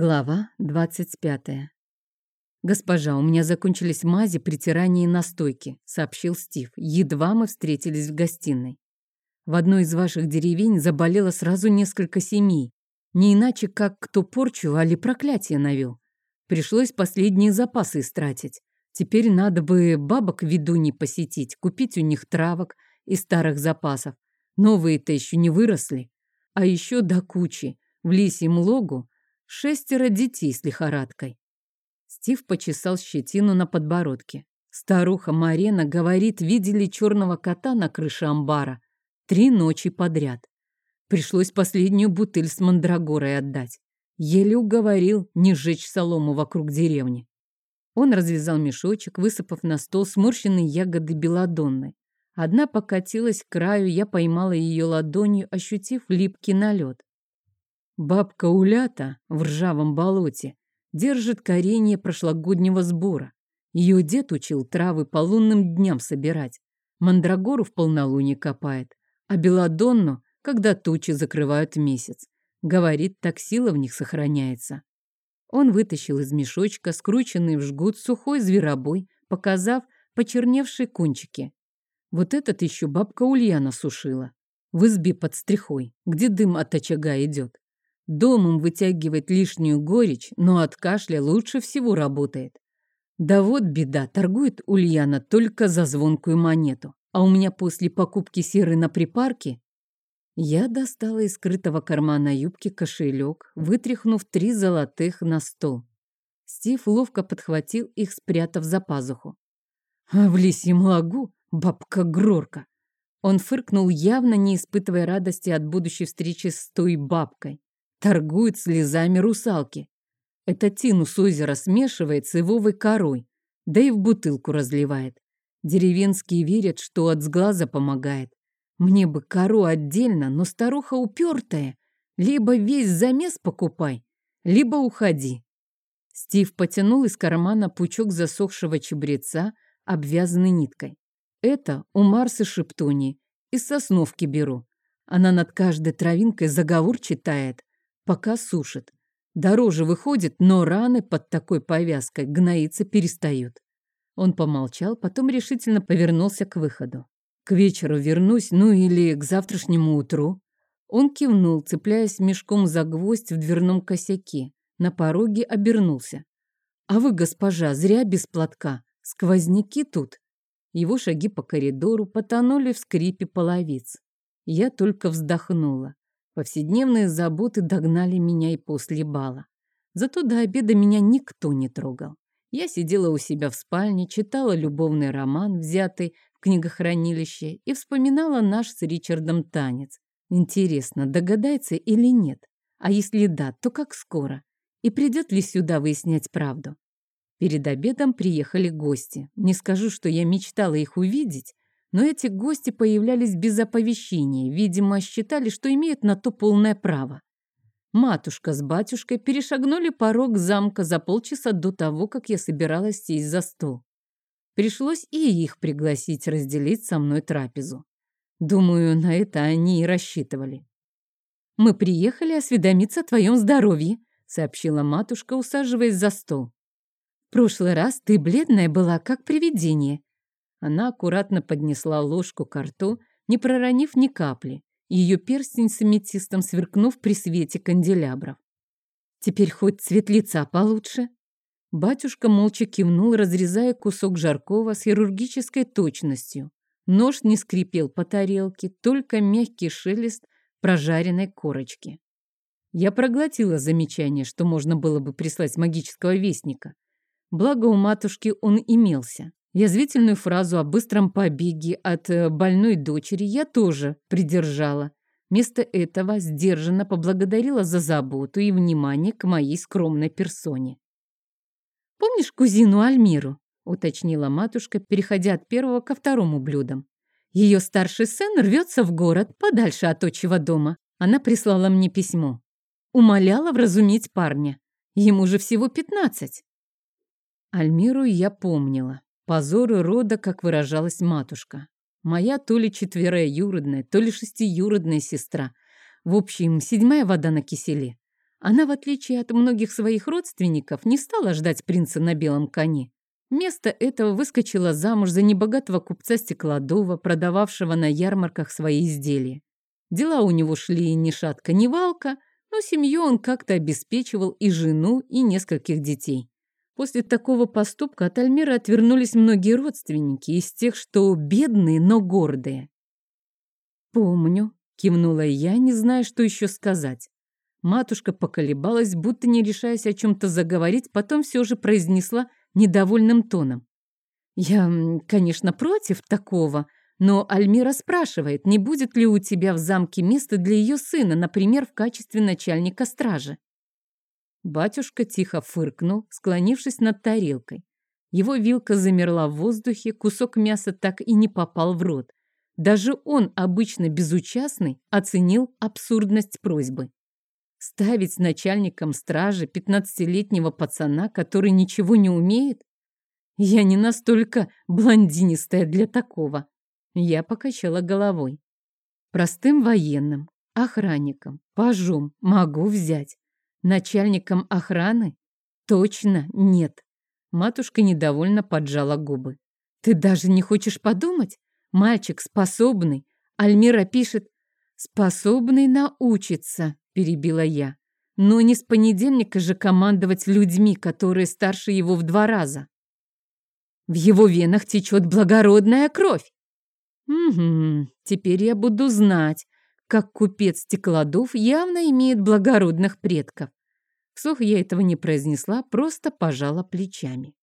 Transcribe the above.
Глава 25. «Госпожа, у меня закончились мази, притирания и настойки», — сообщил Стив. «Едва мы встретились в гостиной. В одной из ваших деревень заболело сразу несколько семей. Не иначе, как кто порчу, али проклятие навел. Пришлось последние запасы истратить. Теперь надо бы бабок ведуней посетить, купить у них травок из старых запасов. Новые-то еще не выросли. А еще до кучи. В лисьем логу шестеро детей с лихорадкой. Стив почесал щетину на подбородке. Старуха Марена говорит, видели черного кота на крыше амбара три ночи подряд. Пришлось последнюю бутыль с мандрагорой отдать. Еле уговорил не сжечь солому вокруг деревни. Он развязал мешочек, высыпав на стол сморщенные ягоды белодонны. Одна покатилась к краю, я поймала ее ладонью, ощутив липкий налет. Бабка Улята в ржавом болоте держит коренье прошлогоднего сбора. Ее дед учил травы по лунным дням собирать. Мандрагору в полнолуние копает, а белодонну, когда тучи закрывают месяц. Говорит, так сила в них сохраняется. Он вытащил из мешочка скрученный в жгут сухой зверобой, показав почерневшие кончики. Вот этот еще бабка Ульяна сушила. В избе под стрихой, где дым от очага идет. Домом вытягивает лишнюю горечь, но от кашля лучше всего работает. Да вот беда, торгует Ульяна только за звонкую монету. А у меня после покупки серы на припарке я достала из скрытого кармана юбки кошелек, вытряхнув три золотых на стол. Стив ловко подхватил их, спрятав за пазуху. А в лисьем лагу бабка Грорка. Он фыркнул, явно не испытывая радости от будущей встречи с той бабкой. Торгует слезами русалки. Это тину с озера смешивает с ивовой корой, да и в бутылку разливает. Деревенские верят, что от сглаза помогает. Мне бы кору отдельно, но старуха упертая. Либо весь замес покупай, либо уходи. Стив потянул из кармана пучок засохшего чебреца, обвязанный ниткой. Это у Марсы Шептуни. Из сосновки беру. Она над каждой травинкой заговор читает пока сушит. Дороже выходит, но раны под такой повязкой гноиться перестают. Он помолчал, потом решительно повернулся к выходу. К вечеру вернусь, ну или к завтрашнему утру. Он кивнул, цепляясь мешком за гвоздь в дверном косяке. На пороге обернулся. «А вы, госпожа, зря без платка. Сквозняки тут». Его шаги по коридору потонули в скрипе половиц. Я только вздохнула. Повседневные заботы догнали меня и после бала. Зато до обеда меня никто не трогал. Я сидела у себя в спальне, читала любовный роман, взятый в книгохранилище, и вспоминала наш с Ричардом танец. Интересно, догадается или нет? А если да, то как скоро? И придет ли сюда выяснять правду? Перед обедом приехали гости. Не скажу, что я мечтала их увидеть, но эти гости появлялись без оповещения, видимо, считали, что имеют на то полное право. Матушка с батюшкой перешагнули порог замка за полчаса до того, как я собиралась сесть за стол. Пришлось и их пригласить разделить со мной трапезу. Думаю, на это они и рассчитывали. «Мы приехали осведомиться о твоем здоровье», — сообщила матушка, усаживаясь за стол. «В прошлый раз ты бледная была, как привидение, она аккуратно поднесла ложку к рту, не проронив ни капли, ее перстень с аметистом сверкнув при свете канделябров. «Теперь хоть цвет лица получше?» Батюшка молча кивнул, разрезая кусок жаркого с хирургической точностью. Нож не скрипел по тарелке, только мягкий шелест прожаренной корочки. Я проглотила замечание, что можно было бы прислать магического вестника. Благо у матушки он имелся. Язвительную фразу о быстром побеге от э, больной дочери я тоже придержала. Вместо этого сдержанно поблагодарила за заботу и внимание к моей скромной персоне. «Помнишь кузину Альмиру?» — уточнила матушка, переходя от первого ко второму блюдам. Ее старший сын рвется в город, подальше от отчего дома. Она прислала мне письмо. Умоляла вразумить парня. Ему же всего пятнадцать. Альмиру я помнила. Позоры рода, как выражалась матушка. Моя то ли четвероюродная, то ли шестиюродная сестра. В общем, седьмая вода на киселе. Она, в отличие от многих своих родственников, не стала ждать принца на белом коне. Вместо этого выскочила замуж за небогатого купца Стеклодова, продававшего на ярмарках свои изделия. Дела у него шли ни шатка, ни валка, но семью он как-то обеспечивал и жену, и нескольких детей. После такого поступка от Альмира отвернулись многие родственники из тех, что бедные, но гордые. «Помню», — кивнула я, не зная, что еще сказать. Матушка поколебалась, будто не решаясь о чем-то заговорить, потом все же произнесла недовольным тоном. «Я, конечно, против такого, но Альмира спрашивает, не будет ли у тебя в замке места для ее сына, например, в качестве начальника стражи». Батюшка тихо фыркнул, склонившись над тарелкой. Его вилка замерла в воздухе, кусок мяса так и не попал в рот. Даже он, обычно безучастный, оценил абсурдность просьбы. Ставить начальником стражи пятнадцатилетнего пацана, который ничего не умеет? Я не настолько блондинистая для такого. Я покачала головой. Простым военным, охранником, пажом могу взять. Начальником охраны? Точно нет. Матушка недовольно поджала губы. Ты даже не хочешь подумать? Мальчик способный. Альмира пишет, способный научиться, перебила я. Но не с понедельника же командовать людьми, которые старше его в два раза. В его венах течет благородная кровь. Угу, теперь я буду знать, как купец Стеклодов явно имеет благородных предков. Вслух я этого не произнесла, просто пожала плечами.